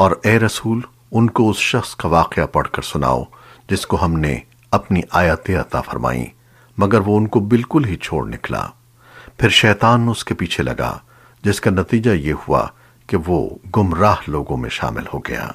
اور اے رسول، ان کو اس شخص کا واقعہ پڑھ کر سناؤ، جس کو ہم نے اپنی آیتیں عطا فرمائیں، مگر وہ ان کو بالکل ہی چھوڑ نکلا۔ پھر شیطان اس کے پیچھے لگا، جس کا نتیجہ یہ ہوا کہ وہ گمراہ لوگوں میں شامل ہو گیا۔